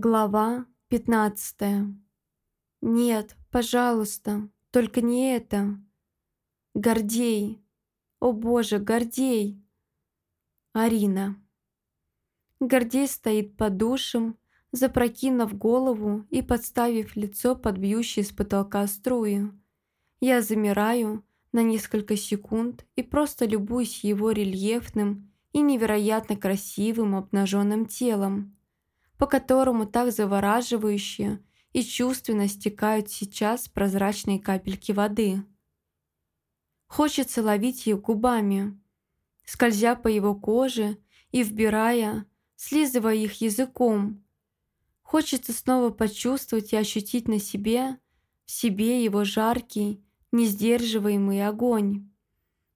Глава 15. Нет, пожалуйста, только не это. Гордей. О боже, Гордей. Арина. Гордей стоит под душем, запрокинув голову и подставив лицо под бьющие с потолка струи. Я замираю на несколько секунд и просто любуюсь его рельефным и невероятно красивым обнаженным телом по которому так завораживающе и чувственно стекают сейчас прозрачные капельки воды. Хочется ловить ее губами, скользя по его коже и вбирая, слизывая их языком. Хочется снова почувствовать и ощутить на себе, в себе его жаркий, несдерживаемый огонь,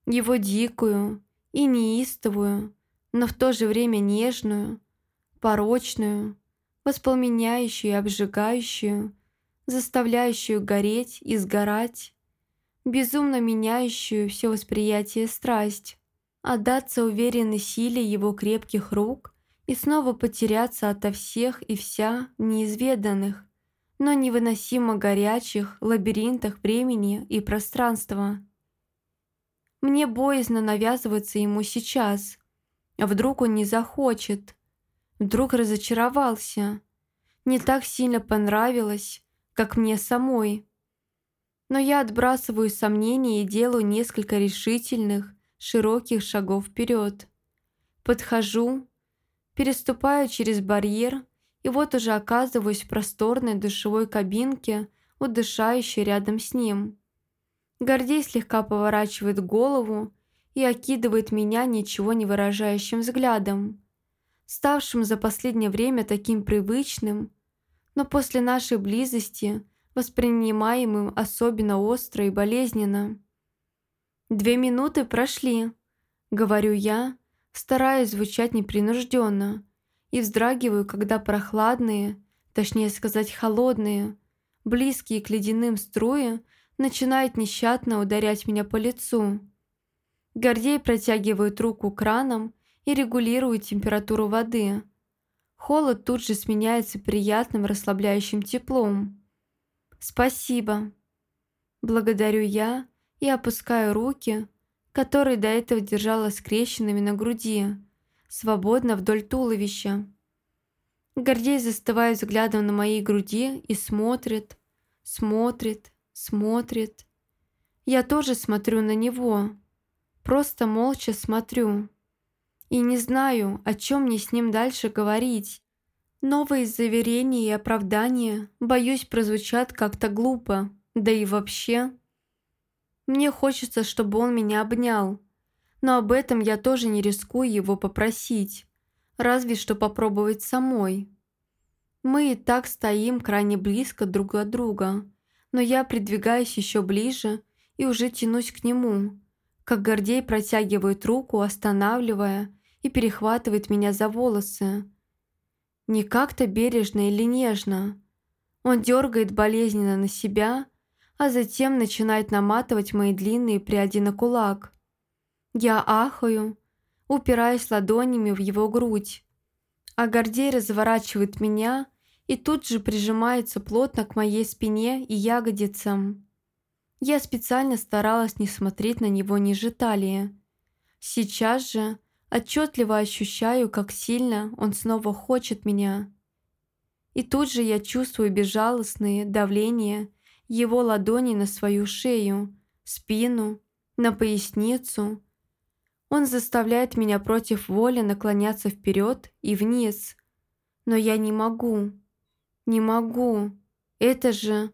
его дикую и неистовую, но в то же время нежную, порочную, воспламеняющую и обжигающую, заставляющую гореть и сгорать, безумно меняющую все восприятие страсть, отдаться уверенной силе его крепких рук и снова потеряться ото всех и вся неизведанных, но невыносимо горячих лабиринтах времени и пространства. Мне боязно навязываться ему сейчас, а вдруг он не захочет – Вдруг разочаровался. Не так сильно понравилось, как мне самой. Но я отбрасываю сомнения и делаю несколько решительных, широких шагов вперед. Подхожу, переступаю через барьер и вот уже оказываюсь в просторной душевой кабинке, удышающей рядом с ним. Гордей слегка поворачивает голову и окидывает меня ничего не выражающим взглядом ставшим за последнее время таким привычным, но после нашей близости воспринимаемым особенно остро и болезненно. «Две минуты прошли», — говорю я, стараясь звучать непринужденно, и вздрагиваю, когда прохладные, точнее сказать холодные, близкие к ледяным струи начинают нещадно ударять меня по лицу. Гордей протягивает руку краном и регулирует температуру воды. Холод тут же сменяется приятным расслабляющим теплом. «Спасибо». Благодарю я и опускаю руки, которые до этого держала скрещенными на груди, свободно вдоль туловища. Гордей застывает взглядом на моей груди и смотрит, смотрит, смотрит. Я тоже смотрю на него, просто молча смотрю и не знаю, о чем мне с ним дальше говорить. Новые заверения и оправдания, боюсь, прозвучат как-то глупо, да и вообще. Мне хочется, чтобы он меня обнял, но об этом я тоже не рискую его попросить, разве что попробовать самой. Мы и так стоим крайне близко друг от друга, но я придвигаюсь еще ближе и уже тянусь к нему, как Гордей протягивает руку, останавливая и перехватывает меня за волосы. Не как-то бережно или нежно. Он дергает болезненно на себя, а затем начинает наматывать мои длинные пряди на кулак. Я ахаю, упираясь ладонями в его грудь. А Гордей разворачивает меня и тут же прижимается плотно к моей спине и ягодицам. Я специально старалась не смотреть на него ниже талии. Сейчас же Отчетливо ощущаю, как сильно он снова хочет меня. И тут же я чувствую безжалостное давление его ладони на свою шею, спину, на поясницу. Он заставляет меня против воли наклоняться вперед и вниз. Но я не могу. Не могу. Это же...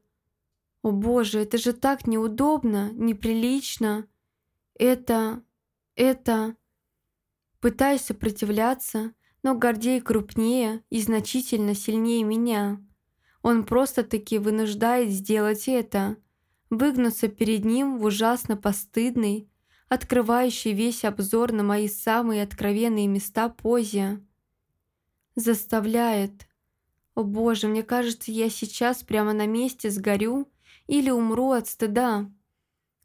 О боже, это же так неудобно, неприлично. Это... это... Пытаюсь сопротивляться, но Гордей крупнее и значительно сильнее меня. Он просто-таки вынуждает сделать это, выгнуться перед ним в ужасно постыдный, открывающий весь обзор на мои самые откровенные места позе. Заставляет. О боже, мне кажется, я сейчас прямо на месте сгорю или умру от стыда.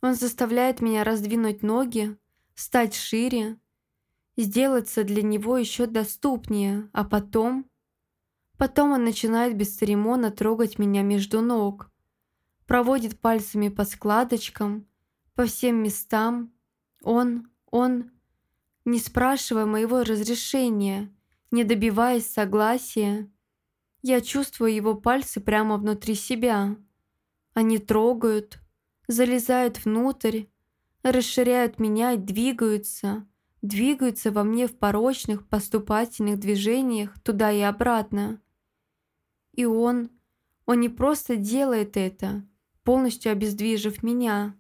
Он заставляет меня раздвинуть ноги, стать шире, сделаться для него еще доступнее, а потом... Потом он начинает без церемона трогать меня между ног. Проводит пальцами по складочкам, по всем местам. Он, он, не спрашивая моего разрешения, не добиваясь согласия, я чувствую его пальцы прямо внутри себя. Они трогают, залезают внутрь, расширяют меня и двигаются, двигаются во мне в порочных поступательных движениях туда и обратно. И он, он не просто делает это, полностью обездвижив меня.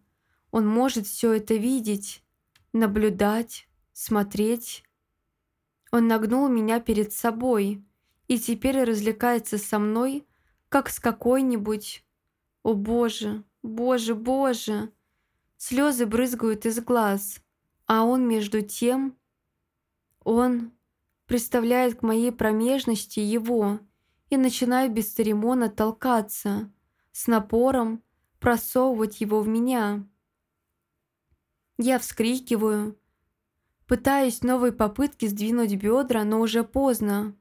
Он может все это видеть, наблюдать, смотреть. Он нагнул меня перед собой и теперь развлекается со мной, как с какой-нибудь... О боже, боже, боже! Слезы брызгают из глаз, а он между тем... Он представляет к моей промежности его и начинает без церемона толкаться, с напором просовывать его в меня. Я вскрикиваю, пытаясь новой попытки сдвинуть бедра, но уже поздно.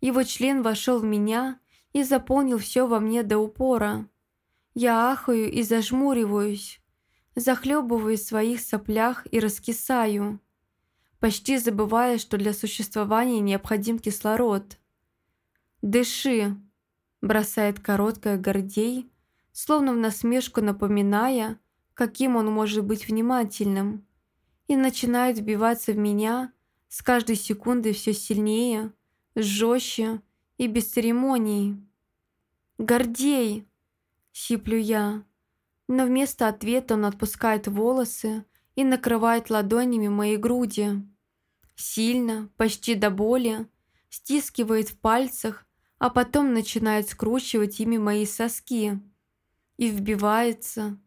Его член вошел в меня и заполнил все во мне до упора. Я ахаю и зажмуриваюсь, захлебываюсь в своих соплях и раскисаю, почти забывая, что для существования необходим кислород. «Дыши!» – бросает короткая Гордей, словно в насмешку напоминая, каким он может быть внимательным, и начинает вбиваться в меня с каждой секундой все сильнее, жестче и без церемоний. «Гордей!» – сиплю я. Но вместо ответа он отпускает волосы и накрывает ладонями мои груди. Сильно, почти до боли, стискивает в пальцах, а потом начинает скручивать ими мои соски. И вбивается,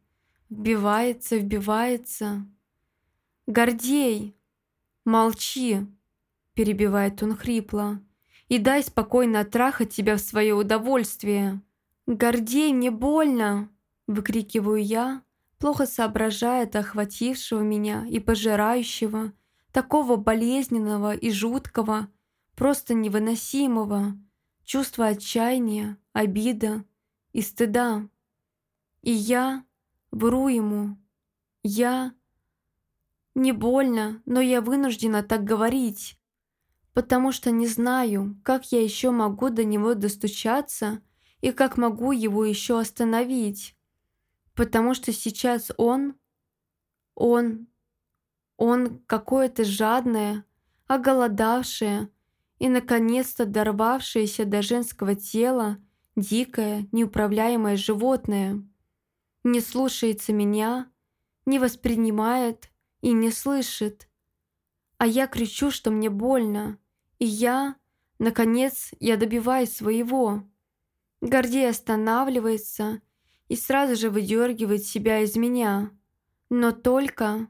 вбивается, вбивается. «Гордей!» «Молчи!» – перебивает он хрипло и дай спокойно трахать тебя в свое удовольствие. Гордей, мне больно!» – выкрикиваю я, плохо соображая от охватившего меня и пожирающего, такого болезненного и жуткого, просто невыносимого, чувства отчаяния, обида и стыда. И я вру ему. Я... Не больно, но я вынуждена так говорить, потому что не знаю, как я еще могу до него достучаться и как могу его еще остановить. Потому что сейчас он, он, он какое-то жадное, оголодавшее и, наконец-то, дорвавшееся до женского тела дикое, неуправляемое животное. Не слушается меня, не воспринимает и не слышит. А я кричу, что мне больно, и я, наконец, я добиваюсь своего. Гордей останавливается и сразу же выдергивает себя из меня. Но только...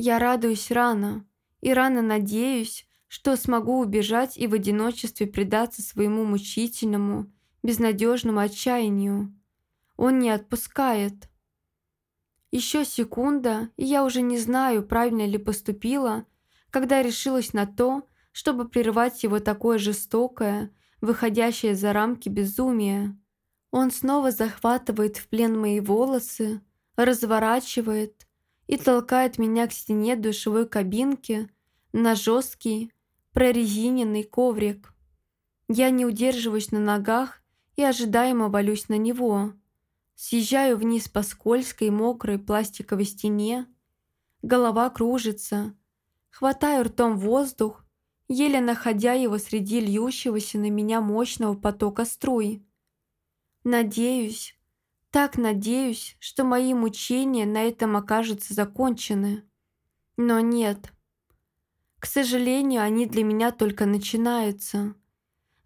Я радуюсь рано и рано надеюсь, что смогу убежать и в одиночестве предаться своему мучительному, безнадежному отчаянию. Он не отпускает. Еще секунда, и я уже не знаю, правильно ли поступила, когда решилась на то, чтобы прервать его такое жестокое, выходящее за рамки безумия. Он снова захватывает в плен мои волосы, разворачивает и толкает меня к стене душевой кабинки на жесткий, прорезиненный коврик. Я не удерживаюсь на ногах и ожидаемо валюсь на него. Съезжаю вниз по скользкой, мокрой пластиковой стене. Голова кружится. Хватаю ртом воздух еле находя его среди льющегося на меня мощного потока струй. Надеюсь, так надеюсь, что мои мучения на этом окажутся закончены. Но нет. К сожалению, они для меня только начинаются.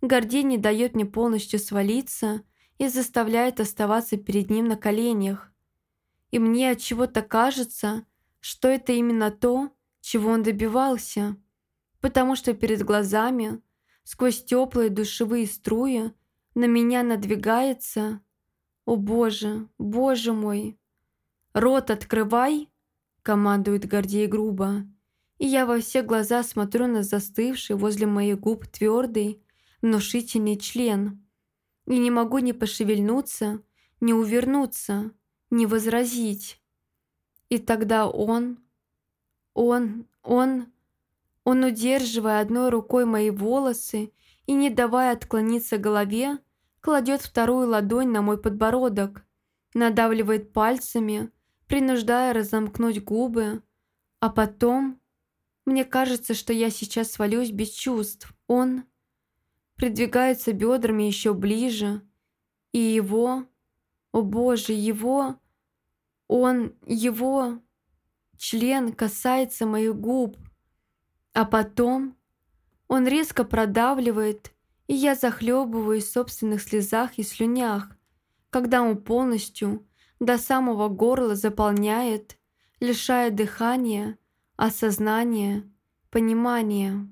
Гордей не дает мне полностью свалиться и заставляет оставаться перед ним на коленях. И мне от чего-то кажется, что это именно то, чего он добивался потому что перед глазами, сквозь теплые душевые струи, на меня надвигается... О боже, боже мой! «Рот открывай!» — командует Гордей грубо. И я во все глаза смотрю на застывший возле моих губ твердый, внушительный член. И не могу ни пошевельнуться, ни увернуться, ни возразить. И тогда он, он, он, он, удерживая одной рукой мои волосы и не давая отклониться голове, кладет вторую ладонь на мой подбородок, надавливает пальцами, принуждая разомкнуть губы, а потом... Мне кажется, что я сейчас свалюсь без чувств. Он придвигается бедрами еще ближе, и его... О боже, его... Он... его... Член касается моих губ, а потом он резко продавливает, и я захлебываюсь в собственных слезах и слюнях, когда он полностью до самого горла заполняет, лишая дыхания, осознания, понимания.